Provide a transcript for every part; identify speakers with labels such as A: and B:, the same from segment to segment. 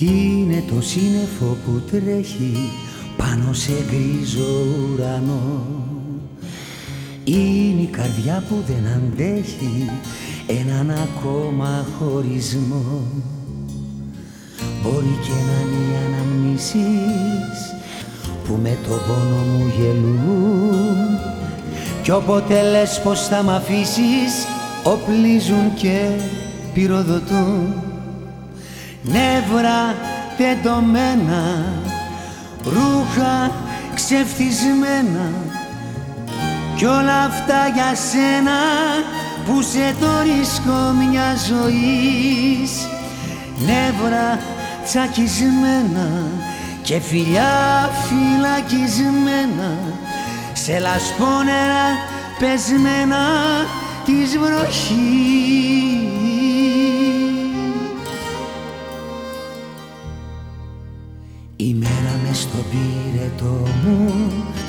A: Είναι το σύννεφο που τρέχει πάνω σε γκρίζο ουρανό. Είναι η καρδιά που δεν αντέχει έναν ακόμα χωρισμό. Μπορεί και να είναι οι αναμνήσεις που με το πόνο μου γελούν. Κι όποτε λες πως θα μ' αφήσεις οπλίζουν και πυροδοτούν νεύρα τεντωμένα ρούχα ξεφτισμένα. Κι όλα αυτά για σένα που σε το ρίσκω μια ζωής. Νεύρα τσακισμένα και φιλιά φυλακισμένα. Σε λασπόνερα πεσμένα της βροχής Η μέρα μες στο πύρετο μου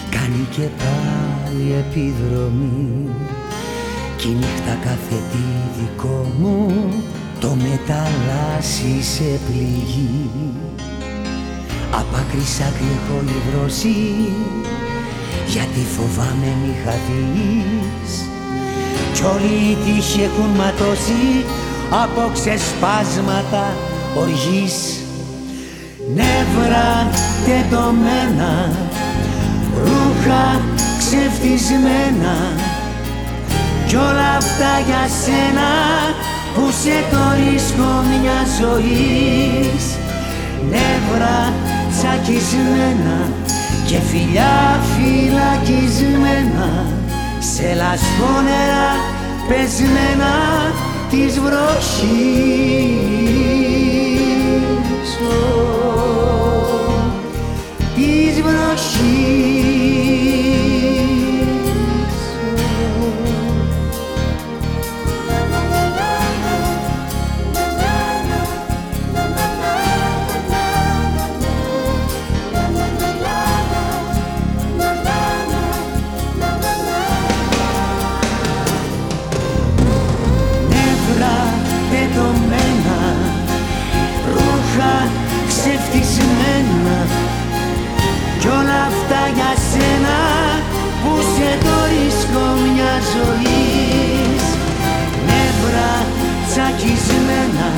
A: κάνει και πάλι επιδρομή. Κι η νύχτα κάθε τι δικό μου το μεταλλάσσει σε πληγή Απ' άκρη σ' άκρη έχω υδρώσει γιατί φοβάμαι μη χαθείς. Κι όλοι οι τύχοι έχουν ματώσει από ξεσπάσματα οργής νεύρα τεντωμένα ρούχα ξεφτισμένα κι όλα αυτά για σένα που σε το ρίσκω μια ζωής. Νεύρα τσακισμένα και φιλιά φυλακισμένα. Σε λασπόνερα πεσμένα της βροχής της βροχής ζωής. Νεύρα τσακισμένα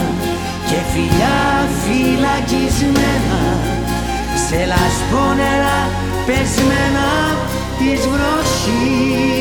A: και φιλιά φυλακισμένα. Σε λασπόνερα πεσμένα της βροχής